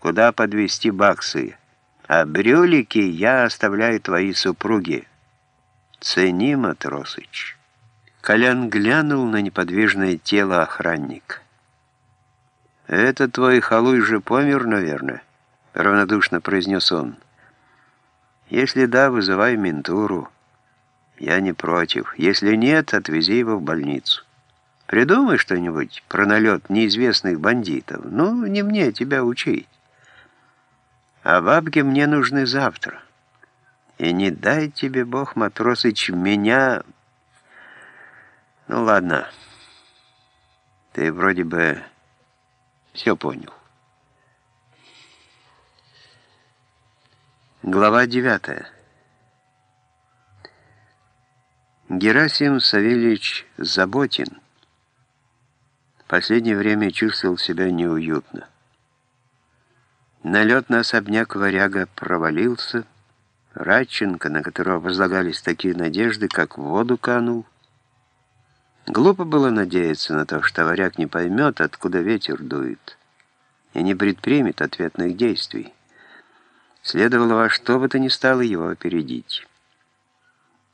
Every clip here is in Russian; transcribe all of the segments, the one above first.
куда подвести баксы, а брюлики я оставляю твоей супруге. Цени, Матросыч». Колян глянул на неподвижное тело охранника. «Это твой халуй же помер, наверное?» — равнодушно произнес он. «Если да, вызывай ментуру. Я не против. Если нет, отвези его в больницу. Придумай что-нибудь про налет неизвестных бандитов. Ну, не мне тебя учить. А бабки мне нужны завтра. И не дай тебе, Бог, Матросыч, меня... Ну, ладно. Ты вроде бы все понял. Глава девятая. Герасим Савельевич Заботин в последнее время чувствовал себя неуютно. Налет на особняк варяга провалился, Радченко, на которого возлагались такие надежды, как в воду канул. Глупо было надеяться на то, что варяг не поймет, откуда ветер дует, и не предпримет ответных действий. Следовало во что бы то ни стало его опередить.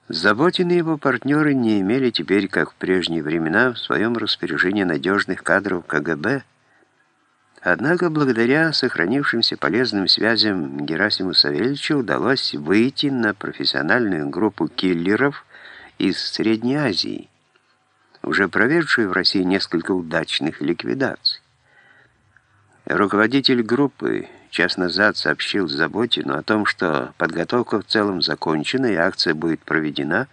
Заботины его партнеры не имели теперь, как в прежние времена, в своем распоряжении надежных кадров КГБ. Однако, благодаря сохранившимся полезным связям Герасиму Савельевичу удалось выйти на профессиональную группу киллеров из Средней Азии, уже проведшую в России несколько удачных ликвидаций. Руководитель группы час назад сообщил Заботину о том, что подготовка в целом закончена и акция будет проведена,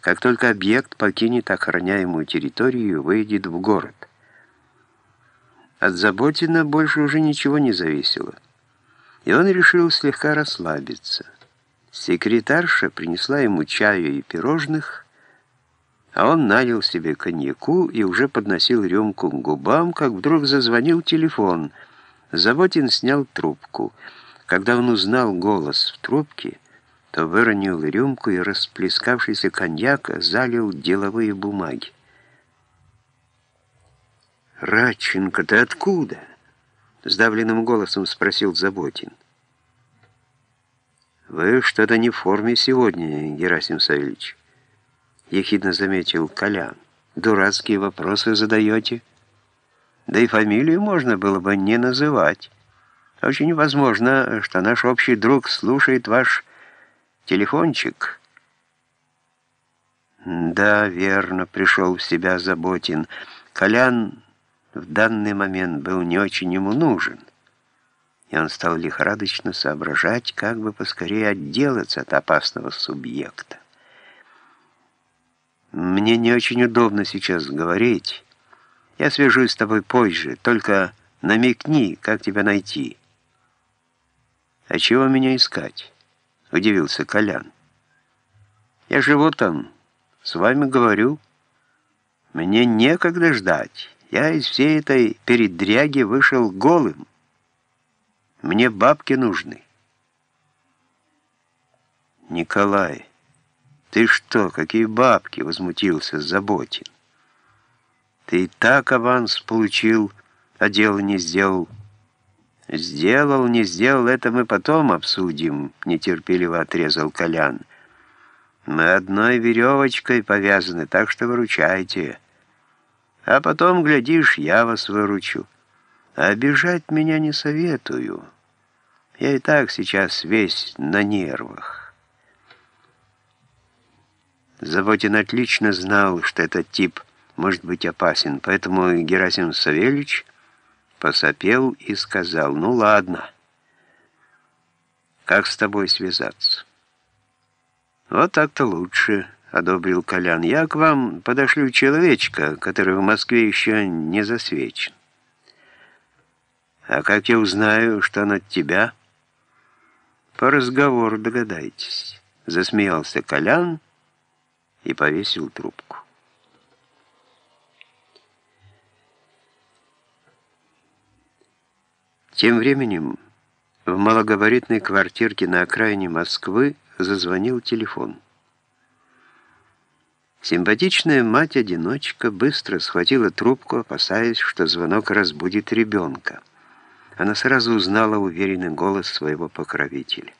как только объект покинет охраняемую территорию и выйдет в город. От Заботина больше уже ничего не зависело, и он решил слегка расслабиться. Секретарша принесла ему чаю и пирожных, а он налил себе коньяку и уже подносил рюмку к губам, как вдруг зазвонил телефон — Заботин снял трубку. Когда он узнал голос в трубке, то выронил рюмку и расплескавшийся коньяк залил деловые бумаги. «Радченко, ты откуда?» — сдавленным голосом спросил Заботин. «Вы что-то не в форме сегодня, Герасим Савельевич», — ехидно заметил Колян. «Дурацкие вопросы задаете?» Да и фамилию можно было бы не называть. Очень возможно, что наш общий друг слушает ваш телефончик. Да, верно, пришел в себя Заботин. Колян в данный момент был не очень ему нужен. И он стал лихорадочно соображать, как бы поскорее отделаться от опасного субъекта. Мне не очень удобно сейчас говорить, я свяжусь с тобой позже, только намекни, как тебя найти». «А чего меня искать?» — удивился Колян. «Я живу там, с вами говорю. Мне некогда ждать. Я из всей этой передряги вышел голым. Мне бабки нужны». «Николай, ты что, какие бабки?» — возмутился Заботин. Ты и так аванс получил, а дело не сделал. Сделал, не сделал, это мы потом обсудим, нетерпеливо отрезал Колян. Мы одной веревочкой повязаны, так что выручайте. А потом, глядишь, я вас выручу. А обижать меня не советую. Я и так сейчас весь на нервах. Заботин отлично знал, что этот тип – может быть опасен. Поэтому Герасим Савельевич посопел и сказал, «Ну ладно, как с тобой связаться?» «Вот так-то лучше», — одобрил Колян. «Я к вам подошлю человечка, который в Москве еще не засвечен». «А как я узнаю, что он от тебя?» «По разговору догадайтесь», — засмеялся Колян и повесил трубку. Тем временем в малогабаритной квартирке на окраине Москвы зазвонил телефон. Симпатичная мать-одиночка быстро схватила трубку, опасаясь, что звонок разбудит ребенка. она сразу узнала уверенный голос своего покровителя.